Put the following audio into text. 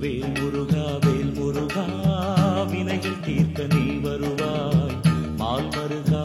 வேல் முருகா வேல் முருகா வினைகள் தீர்க்க நீ வருவாய். மால் மருகா